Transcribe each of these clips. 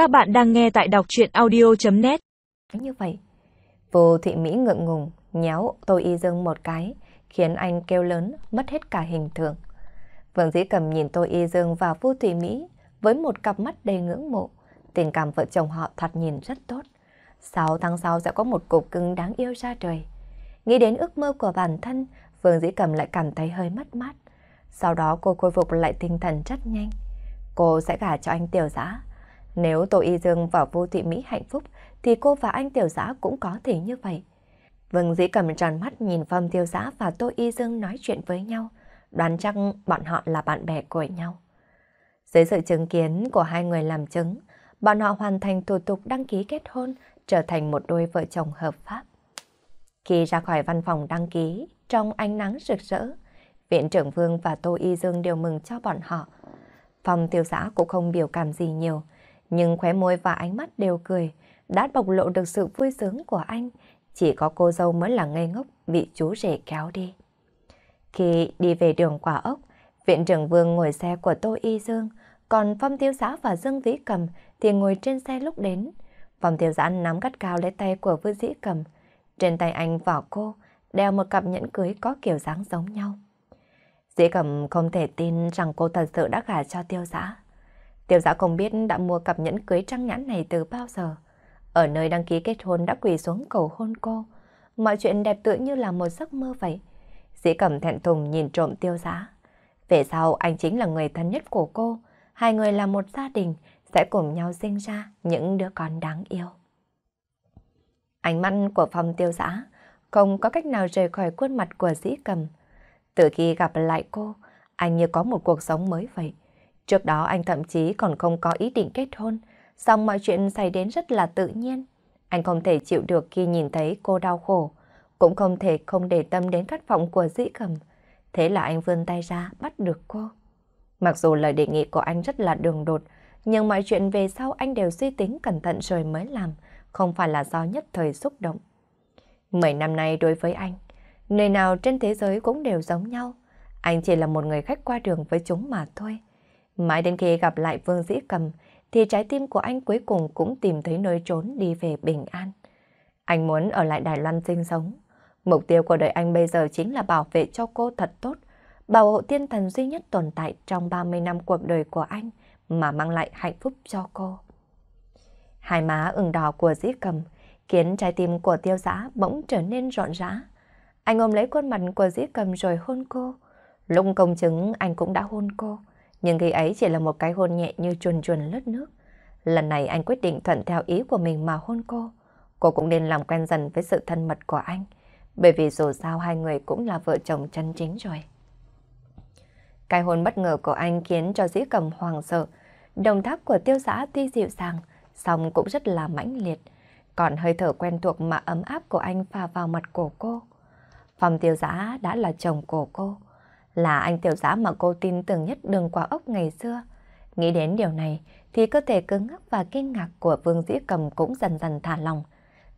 Các bạn đang nghe tại đọc chuyện audio.net Như vậy, vô thị Mỹ ngượng ngùng, nhéo Tô Y Dương một cái, khiến anh kêu lớn, mất hết cả hình thường Vương Dĩ Cầm nhìn Tô Y Dương và Vô Thị Mỹ với một cặp mắt đầy ngưỡng mộ. Tình cảm vợ chồng họ thật nhìn rất tốt. 6 tháng sau sẽ có một cục cưng đáng yêu ra trời. Nghĩ đến ước mơ của bản thân, Vương Dĩ Cầm lại cảm thấy hơi mất mát. Sau đó cô khôi phục lại tinh thần rất nhanh. Cô sẽ gả cho anh Tiểu Giã. Nếu Tô Y Dương và Vô Thị Mỹ hạnh phúc, thì cô và anh Tiểu Giã cũng có thể như vậy. Vương Dĩ Cầm tròn mắt nhìn Phong Tiêu Giã và Tô Y Dương nói chuyện với nhau, đoán chắc bọn họ là bạn bè của nhau. Dưới sự chứng kiến của hai người làm chứng, bọn họ hoàn thành thủ tục đăng ký kết hôn, trở thành một đôi vợ chồng hợp pháp. Khi ra khỏi văn phòng đăng ký, trong ánh nắng rực rỡ, viện trưởng Vương và Tô Y Dương đều mừng cho bọn họ. Phong tiêu giã cũng không biểu cảm gì nhiều, nhưng khóe môi và ánh mắt đều cười, đã bộc lộ được sự vui sướng của anh. Chỉ có cô dâu mới là ngây ngốc bị chú rể kéo đi. Khi đi về đường quả ốc, viện trưởng Vương ngồi xe của Tô Y Dương, còn Phong tiêu giã và Dương Vĩ Cầm thì ngồi trên xe lúc đến. Phong tiêu giã nắm gắt cao lấy tay của Vương Dĩ Cầm. Trên tay anh và cô, đeo một cặp nhẫn cưới có kiểu dáng giống nhau. Dĩ Cầm không thể tin rằng cô thật sự đã gả cho tiêu giã. Tiêu giã không biết đã mua cặp nhẫn cưới trăng nhãn này từ bao giờ. Ở nơi đăng ký kết hôn đã quỳ xuống cầu hôn cô. Mọi chuyện đẹp tựa như là một giấc mơ vậy. Dĩ Cầm thẹn thùng nhìn trộm tiêu giã. Về sau anh chính là người thân nhất của cô. Hai người là một gia đình, sẽ cùng nhau sinh ra những đứa con đáng yêu. Ánh mắt của phòng tiêu giã không có cách nào rời khỏi khuôn mặt của dĩ cầm. Từ khi gặp lại cô, anh như có một cuộc sống mới vậy. Trước đó anh thậm chí còn không có ý định kết hôn, song mọi chuyện xảy đến rất là tự nhiên. Anh không thể chịu được khi nhìn thấy cô đau khổ, cũng không thể không để tâm đến khát vọng của dĩ cầm. Thế là anh vươn tay ra bắt được cô. Mặc dù lời đề nghị của anh rất là đường đột, nhưng mọi chuyện về sau anh đều suy tính cẩn thận rồi mới làm, không phải là do nhất thời xúc động. Mười năm nay đối với anh, nơi nào trên thế giới cũng đều giống nhau. Anh chỉ là một người khách qua đường với chúng mà thôi. Mãi đến khi gặp lại Vương Dĩ Cầm, thì trái tim của anh cuối cùng cũng tìm thấy nơi trốn đi về bình an. Anh muốn ở lại Đài Loan sinh sống. Mục tiêu của đời anh bây giờ chính là bảo vệ cho cô thật tốt, bảo hộ tiên thần duy nhất tồn tại trong 30 năm cuộc đời của anh mà mang lại hạnh phúc cho cô. Hai má ửng đỏ của dĩ cầm khiến trái tim của tiêu giã bỗng trở nên rộn rã. Anh ôm lấy khuôn mặt của dĩ cầm rồi hôn cô. Lúc công chứng anh cũng đã hôn cô, nhưng khi ấy chỉ là một cái hôn nhẹ như chuồn chuồn lướt nước. Lần này anh quyết định thuận theo ý của mình mà hôn cô. Cô cũng nên làm quen dần với sự thân mật của anh, bởi vì dù sao hai người cũng là vợ chồng chân chính rồi. Cái hôn bất ngờ của anh khiến cho dĩ cầm hoàng sợ. đồng tháp của tiêu xã tuy dịu dàng, song cũng rất là mãnh liệt. Còn hơi thở quen thuộc mà ấm áp của anh pha vào mặt của cô. Phòng tiêu giã đã là chồng của cô. Là anh tiểu giã mà cô tin tưởng nhất đường quả ốc ngày xưa. Nghĩ đến điều này thì cơ thể cứng ngắc và kinh ngạc của Vương Dĩ Cầm cũng dần dần thả lòng.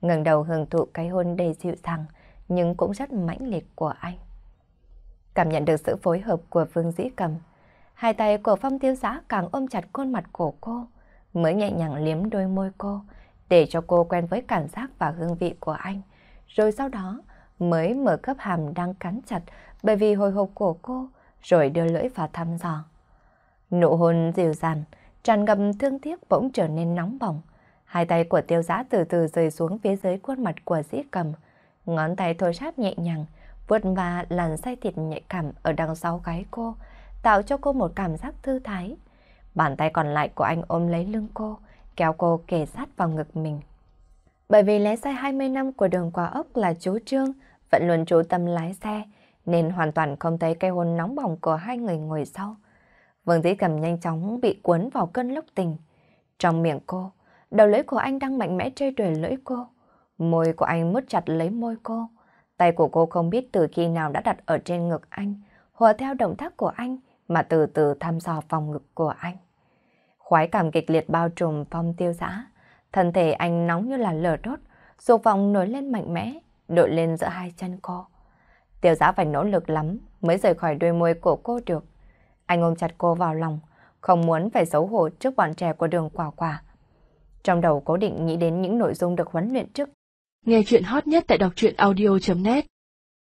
ngẩng đầu hưởng thụ cái hôn đầy dịu dàng nhưng cũng rất mãnh liệt của anh. Cảm nhận được sự phối hợp của Vương Dĩ Cầm, hai tay của Phong Tiêu Giã càng ôm chặt khuôn mặt của cô, mới nhẹ nhàng liếm đôi môi cô, để cho cô quen với cảm giác và hương vị của anh. Rồi sau đó mới mở cấp hàm đang cắn chặt bởi vì hồi hộp của cô, rồi đưa lưỡi vào thăm dò. Nụ hôn dịu dàng, tràn ngập thương tiếc bỗng trở nên nóng bỏng. Hai tay của tiêu giã từ từ rơi xuống phía dưới khuôn mặt của dĩ cầm. Ngón tay thổi sát nhẹ nhàng, vuốt và làn say thịt nhạy cảm ở đằng sau gáy cô, tạo cho cô một cảm giác thư thái. Bàn tay còn lại của anh ôm lấy lưng cô, kéo cô kề sát vào ngực mình. Bởi vì lái xe 20 năm của đường quả ốc là chú Trương, vẫn luôn chú tâm lái xe, nên hoàn toàn không thấy cái hôn nóng bỏng của hai người ngồi sau. Vương Dĩ Cầm nhanh chóng bị cuốn vào cơn lốc tình. Trong miệng cô, đầu lưỡi của anh đang mạnh mẽ chơi đuổi lưỡi cô. Môi của anh mút chặt lấy môi cô. Tay của cô không biết từ khi nào đã đặt ở trên ngực anh, hòa theo động tác của anh mà từ từ thăm dò phòng ngực của anh. Khoái cảm kịch liệt bao trùm phong tiêu giã. Thân thể anh nóng như là lửa đốt, dục vọng nổi lên mạnh mẽ, đội lên giữa hai chân cô. Tiểu giã phải nỗ lực lắm mới rời khỏi đôi môi của cô được. Anh ôm chặt cô vào lòng, không muốn phải xấu hổ trước bọn trẻ của đường quả quả. Trong đầu cố định nghĩ đến những nội dung được huấn luyện trước. Nghe chuyện hot nhất tại đọc truyện audio.net